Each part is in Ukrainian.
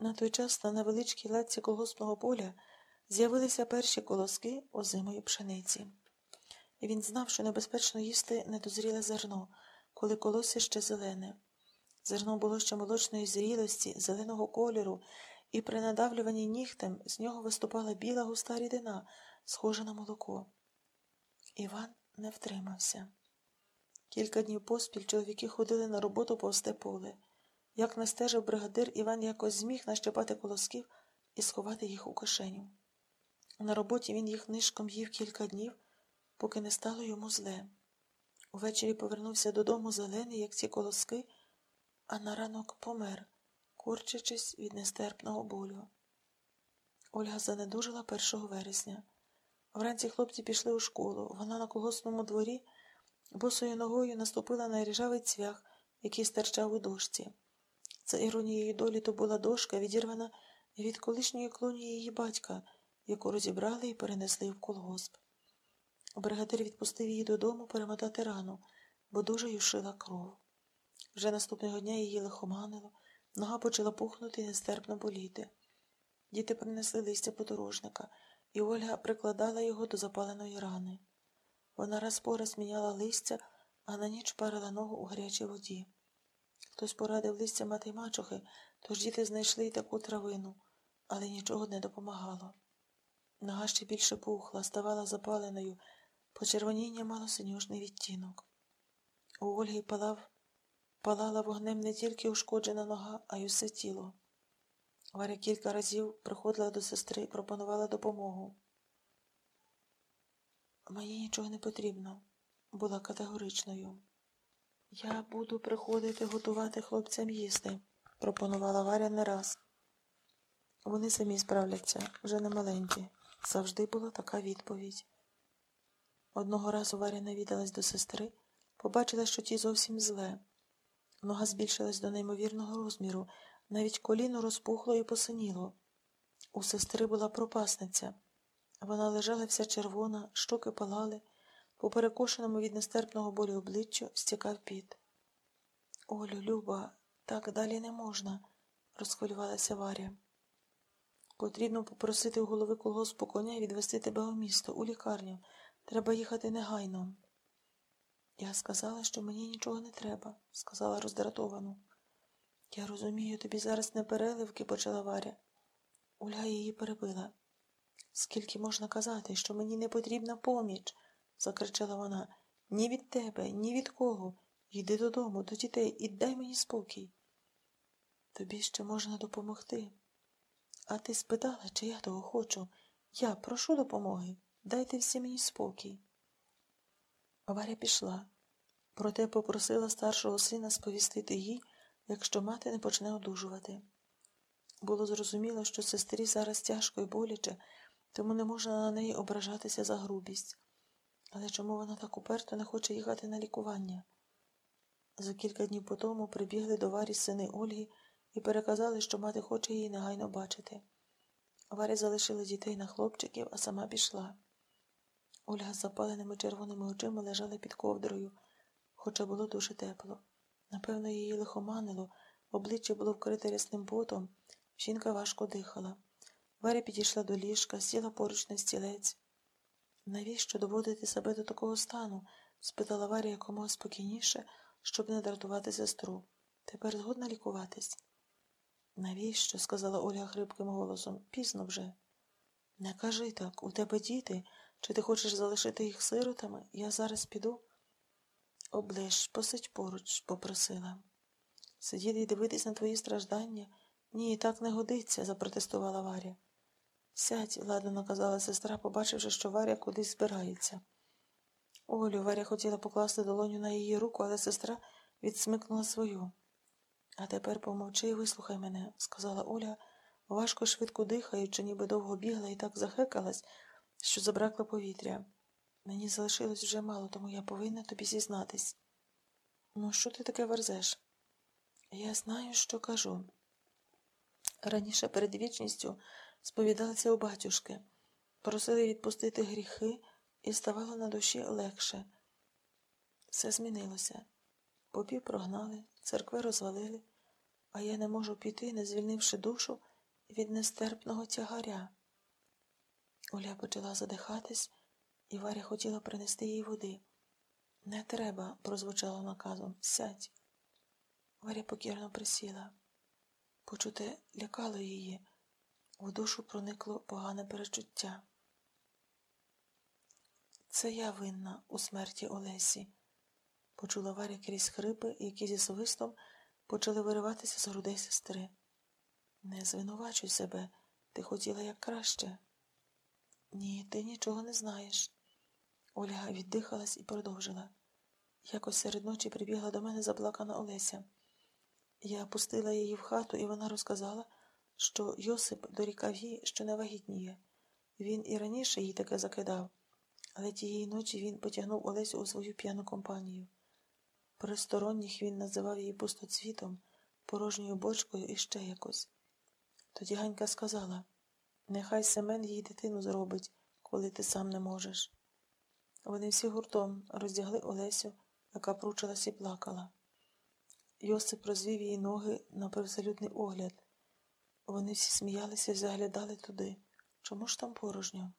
На той час на невеличкій латці колгоспного поля з'явилися перші колоски озимої пшениці. І він знав, що небезпечно їсти недозріле зерно, коли колося ще зелене. Зерно було ще молочної зрілості, зеленого кольору, і при надавлюванні нігтем з нього виступала біла густа рідина, схожа на молоко. Іван не втримався. Кілька днів поспіль чоловіки ходили на роботу повсте поле. Як настежив бригадир, Іван якось зміг нащепати колосків і сховати їх у кишеню. На роботі він їх нишком їв кілька днів, поки не стало йому зле. Увечері повернувся додому зелений, як ці колоски, а на ранок помер, корчачись від нестерпного болю. Ольга занедужила 1 вересня. Вранці хлопці пішли у школу. Вона на колосному дворі босою ногою наступила на ріжавий цвях, який стирчав у дошці. За іронією долі то була дошка, відірвана від колишньої клоні її батька, яку розібрали і перенесли в колгосп. Бригадир відпустив її додому перемотати рану, бо дуже юшила кров. Вже наступного дня її лихоманило, нога почала пухнути і нестерпно боліти. Діти принесли листя подорожника, і Ольга прикладала його до запаленої рани. Вона раз по раз міняла листя, а на ніч парила ногу у гарячій воді. Хтось порадив листя мати й мачухи, тож діти знайшли й таку травину, але нічого не допомагало. Нога ще більше пухла, ставала запаленою, почервоніння мало синюшний відтінок. У Ольги палав, палала вогнем не тільки ушкоджена нога, а й усе тіло. Варя кілька разів приходила до сестри і пропонувала допомогу. Мені нічого не потрібно, була категоричною. Я буду приходити готувати хлопцям їсти, пропонувала Варя не раз. Вони самі справляться, вже не маленькі. Завжди була така відповідь. Одного разу Варя навідалась до сестри, побачила, що ті зовсім зле. Нога збільшилась до неймовірного розміру, навіть коліно розпухло і посиніло. У сестри була пропасниця. Вона лежала вся червона, щоки палали, по перекошеному від нестерпного болю обличчю стікав піт. Олю, Люба, так далі не можна, розхвилювалася Варя. Потрібно попросити у голови колгоспу коня відвести тебе у місто, у лікарню. Треба їхати негайно. Я сказала, що мені нічого не треба, сказала роздратовано. Я розумію, тобі зараз не переливки, почала Варя. Ольга її перебила. Скільки можна казати, що мені не потрібна поміч, закричала вона. Ні від тебе, ні від кого. Йди додому, до дітей і дай мені спокій. Тобі ще можна допомогти. А ти спитала, чи я того хочу. Я прошу допомоги. Дайте всі мені спокій. Варя пішла, проте попросила старшого сина сповістити їй, якщо мати не почне одужувати. Було зрозуміло, що сестрі зараз тяжко і боляче, тому не можна на неї ображатися за грубість. Але чому вона так уперто не хоче їхати на лікування? За кілька днів по тому прибігли до Варі сини Ольги і переказали, що мати хоче її негайно бачити. Варя залишила дітей на хлопчиків, а сама пішла. Ольга з запаленими червоними очима лежала під ковдрою, хоча було дуже тепло. Напевно, її лихоманило, обличчя було вкрите рясним потом, жінка важко дихала. Варя підійшла до ліжка, сіла поруч на стілець. Навіщо доводити себе до такого стану? спитала Варя якомога спокійніше, щоб не дратувати сестру. Тепер згодна лікуватись. Навіщо? сказала Ольга хрипким голосом. Пізно вже. Не кажи так, у тебе діти, чи ти хочеш залишити їх сиротами? Я зараз піду. Оближ, посидь поруч, попросила. Сидіти і дивитись на твої страждання? Ні, так не годиться, запротестувала Варя. Сядь, ладно наказала сестра, побачивши, що Варя кудись збирається. Олю, Варя хотіла покласти долоню на її руку, але сестра відсмикнула свою. А тепер помовчи і вислухай мене, сказала Оля, важко швидко дихаючи, ніби довго бігла і так захекалась, що забракло повітря. Мені залишилось вже мало, тому я повинна тобі зізнатись. Ну, що ти таке верзеш? Я знаю, що кажу. Раніше перед вічністю сповідалися у батюшки, просили відпустити гріхи і ставало на душі легше. Все змінилося. Попів прогнали, церкви розвалили. а я не можу піти, не звільнивши душу від нестерпного тягаря. Оля почала задихатись, і Варя хотіла принести їй води. Не треба, прозвучало наказом. Сядь. Варя покірно присіла. Почуте лякало її. У душу проникло погане перечуття. Це я винна у смерті Олесі, почула Варя крізь хрипи, які зі свистом почали вириватися з грудей сестри. Не звинувачуй себе, ти хотіла як краще. Ні, ти нічого не знаєш. Ольга віддихалась і продовжила. Якось серед ночі прибігла до мене заплакана Олеся. Я пустила її в хату, і вона розказала, що Йосип дорікав їй, що не вагітніє. Він і раніше їй таке закидав, але тієї ночі він потягнув Олесю у свою п'яну компанію. При сторонніх він називав її пустоцвітом, порожньою бочкою і ще якось. Тоді Ганька сказала нехай Семен їй дитину зробить, коли ти сам не можеш. Вони всі гуртом роздягли Олесю, яка пручилась і плакала. Йосип розвів її ноги на привселюдний огляд. Вони всі сміялися і заглядали туди. Чому ж там порожньо?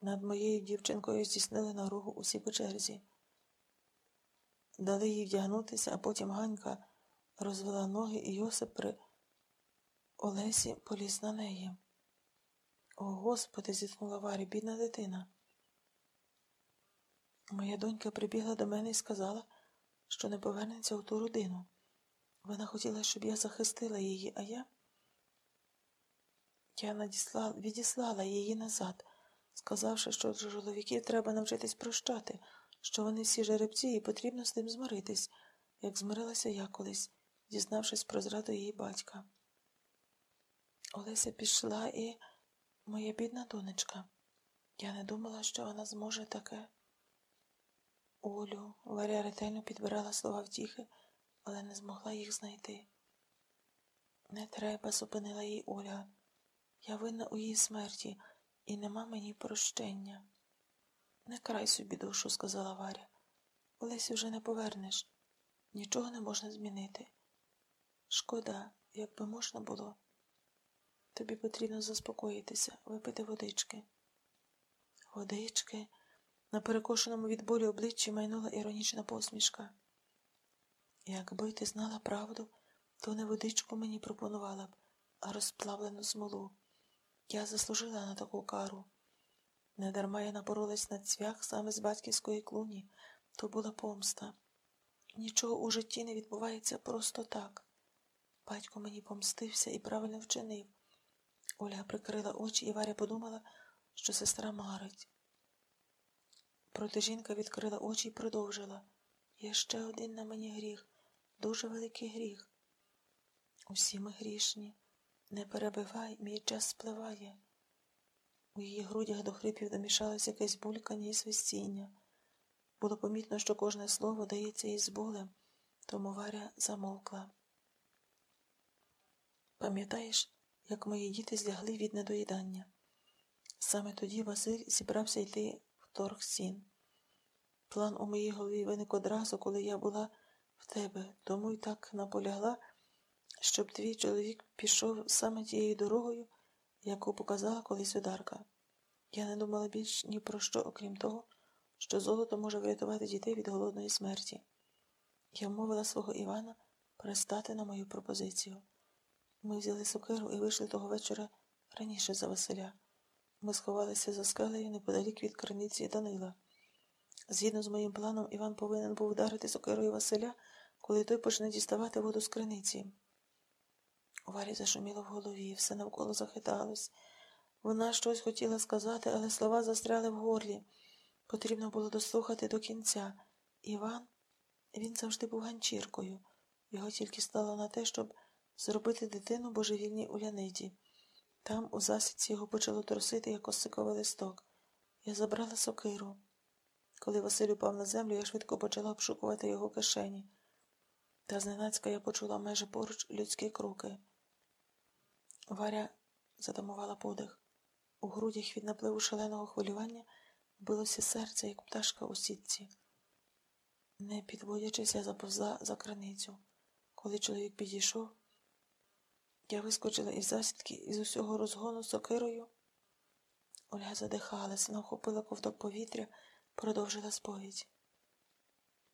Над моєю дівчинкою здійснили наругу усі по черзі. Дали їй вдягнутися, а потім Ганька розвела ноги, і Йосип при Олесі поліз на неї. О, Господи, зітхнула Варі, бідна дитина. Моя донька прибігла до мене і сказала, що не повернеться у ту родину. Вона хотіла, щоб я захистила її, а я. Я надіслала, відіслала її назад, сказавши, що чоловіків треба навчитись прощати, що вони всі жеребці і потрібно з ним змиритись, як змирилася я колись, дізнавшись про зраду її батька. Олеся пішла і моя бідна донечка. Я не думала, що вона зможе таке. Олю, Варя ретельно підбирала слова втіхи, але не змогла їх знайти. Не треба, зупинила їй Оля. Я винна у її смерті, і нема мені прощення. Не край собі душу, сказала Варя. Олесі вже не повернеш. Нічого не можна змінити. Шкода, якби можна було. Тобі потрібно заспокоїтися, випити водички. Водички. На перекошеному від болю обличчі майнула іронічна посмішка. Якби ти знала правду, то не водичку мені пропонувала б, а розплавлену смолу. Я заслужила на таку кару. Недарма я напоролась на цвях саме з батьківської клуні, то була помста. Нічого у житті не відбувається просто так. Батько мені помстився і правильно вчинив. Ольга прикрила очі, і Варя подумала, що сестра марить. Проте жінка відкрила очі і продовжила. Є ще один на мені гріх, дуже великий гріх. Усі ми грішні. Не перебивай, мій час спливає. У її грудях до хрипів домішалось якесь булькання і свистіння. Було помітно, що кожне слово дається їй з болем, тому Варя замовкла. Пам'ятаєш, як мої діти злягли від недоїдання? Саме тоді Василь зібрався йти в торг сін. План у моїй голові виник одразу, коли я була в тебе, тому й так наполягла, щоб твій чоловік пішов саме тією дорогою, яку показала колись ударка. Я не думала більш ні про що, окрім того, що золото може врятувати дітей від голодної смерті. Я вмовила свого Івана перестати на мою пропозицію. Ми взяли сокиру і вийшли того вечора раніше за Василя. Ми сховалися за скелею неподалік від криниці Данила. Згідно з моїм планом, Іван повинен був ударити сокирою Василя, коли той почне діставати воду з криниці. У зашуміло в голові, все навколо захиталось. Вона щось хотіла сказати, але слова застряли в горлі. Потрібно було дослухати до кінця. Іван, він завжди був ганчіркою. Його тільки стало на те, щоб зробити дитину божевільній уляниті. Там, у засідці, його почало трусити, як осиковий листок. Я забрала сокиру. Коли Василь упав на землю, я швидко почала обшукувати його кишені. Та зненацька я почула майже поруч людські кроки. Варя затамувала подих. У грудях від напливу шаленого хвилювання билося серце, як пташка у сітці. Не підводячись, я заповзла за краницю. Коли чоловік підійшов, Я вискочила із засідки із усього розгону сокирою. Ольга задихалась, вона вхопила ковток повітря, продовжила сповідь.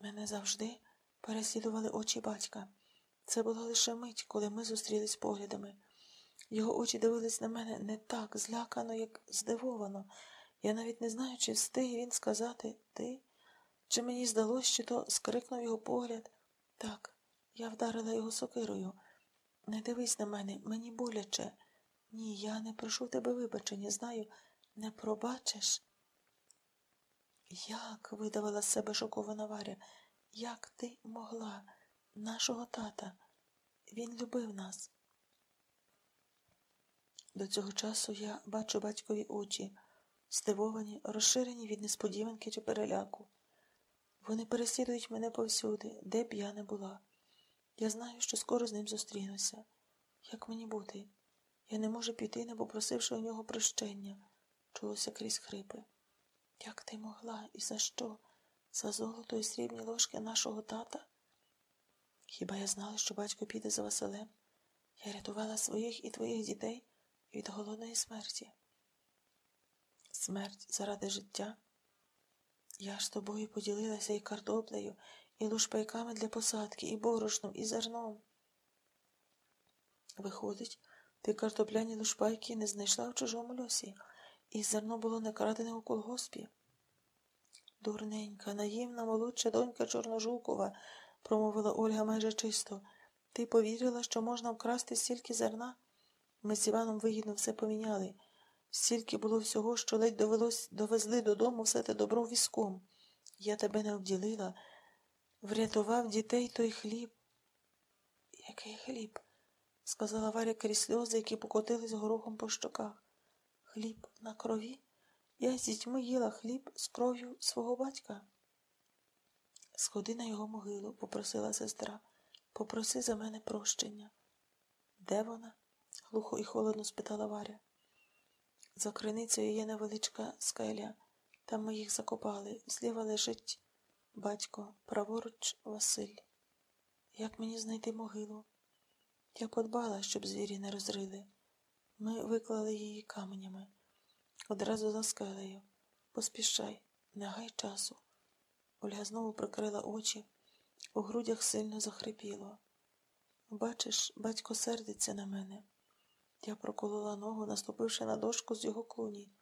Мене завжди переслідували очі батька. Це була лише мить, коли ми зустрілись поглядами. Його очі дивились на мене не так злякано, як здивовано. Я навіть не знаю, чи встиг він сказати ти, чи мені здалось, чи то скрикнув його погляд. Так, я вдарила його сокирою. Не дивись на мене, мені боляче. Ні, я не прошу тебе вибачення, знаю, не пробачиш. Як видавила з себе шокована Варя, як ти могла, нашого тата? Він любив нас. До цього часу я бачу батькові очі, здивовані, розширені від несподіванки чи переляку. Вони переслідують мене повсюди, де б я не була. Я знаю, що скоро з ним зустрінуся. Як мені бути? Я не можу піти, не попросивши у нього прощення, чулося крізь хрипи. Як ти могла і за що? За золото і срібні ложки нашого тата? Хіба я знала, що батько піде за Василем? Я рятувала своїх і твоїх дітей від голодної смерті. Смерть заради життя. Я ж тобою поділилася і картоплею, і лушпайками для посадки, і борошном, і зерном. Виходить, ти картопляні лушпайки не знайшла в чужому льосі, і зерно було не крадене у колгоспі. Дурненька, наївна, молодша донька Чорножукова, промовила Ольга майже чисто. Ти повірила, що можна вкрасти стільки зерна? Ми з Іваном вигідно все поміняли. Стільки було всього, що ледь довелось довезли додому все те добро візком. Я тебе не обділила, врятував дітей той хліб. Який хліб? сказала Варя крізь сльози, які покотились горохом по щоках. Хліб на крові? Я з дітьми їла хліб з кров'ю свого батька. Сходи на його могилу, попросила сестра. Попроси за мене прощення. Де вона? Глухо і холодно спитала Варя. За криницею є невеличка скеля. Там ми їх закопали. Зліва лежить батько, праворуч Василь. Як мені знайти могилу? Я подбала, щоб звірі не розрили. Ми виклали її каменями. Одразу за скелею. Поспішай, не гай часу. Ольга знову прикрила очі, у грудях сильно захрипіло. Бачиш, батько сердиться на мене. Я проколола ногу, наступивши на дошку з його клуні.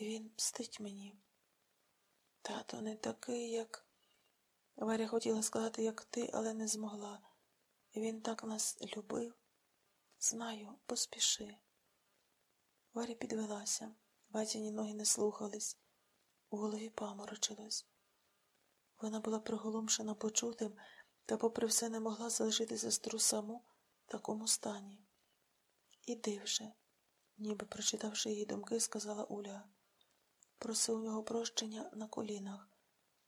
Він мстить мені. Тато не такий, як. Варя хотіла сказати, як ти, але не змогла. Він так нас любив. Знаю, поспіши. Варя підвелася. Батіні ноги не слухались, у голові паморочилось. Вона була приголомшена почутим та, попри все, не могла залишити сестру саму в такому стані. Іди вже, ніби прочитавши її думки, сказала Уля. Проси у нього прощення на колінах.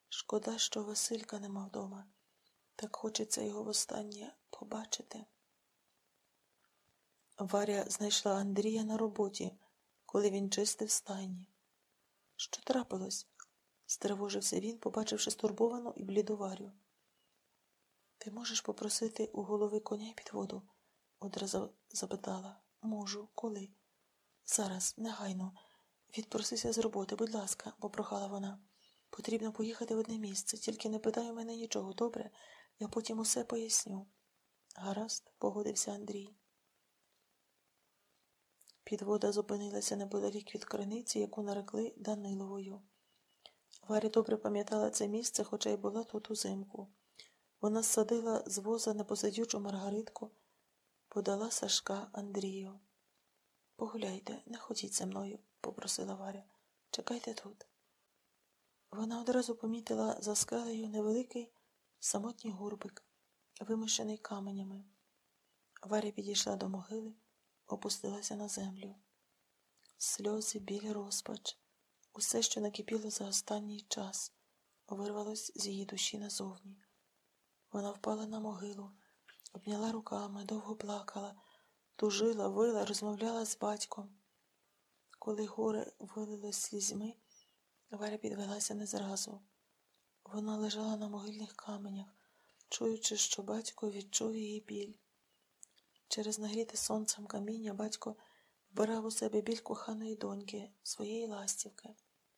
Шкода, що Василька нема вдома. Так хочеться його востаннє побачити. Варя знайшла Андрія на роботі, коли він чистив стайні. Що трапилось? стривожився він, побачивши стурбовану і бліду Варю. Ти можеш попросити у голови коня під воду? одразу запитала. Можу, коли? Зараз, негайно. Відпросися з роботи, будь ласка, попрохала вона. Потрібно поїхати в одне місце, тільки не питай у мене нічого, добре? Я потім усе поясню. Гаразд, погодився Андрій. Підвода зупинилася неподалік від криниці, яку нарекли Даниловою. Варя добре пам'ятала це місце, хоча й була тут узимку. Вона садила з воза непосидючу маргаритку, подала Сашка Андрію. Погуляйте, не ходіть зі мною, попросила Варя. Чекайте тут. Вона одразу помітила за скелею невеликий самотній гурбик, вимощений каменями. Варя підійшла до могили, опустилася на землю. Сльози, біль, розпач, усе, що накипіло за останній час, вирвалось з її душі назовні. Вона впала на могилу, обняла руками, довго плакала, тужила, вила, розмовляла з батьком. Коли горе вилилось слізьми, Варя підвелася не зразу. Вона лежала на могильних каменях, чуючи, що батько відчув її біль. Через нагріте сонцем каміння батько вбирав у себе біль коханої доньки, своєї ластівки.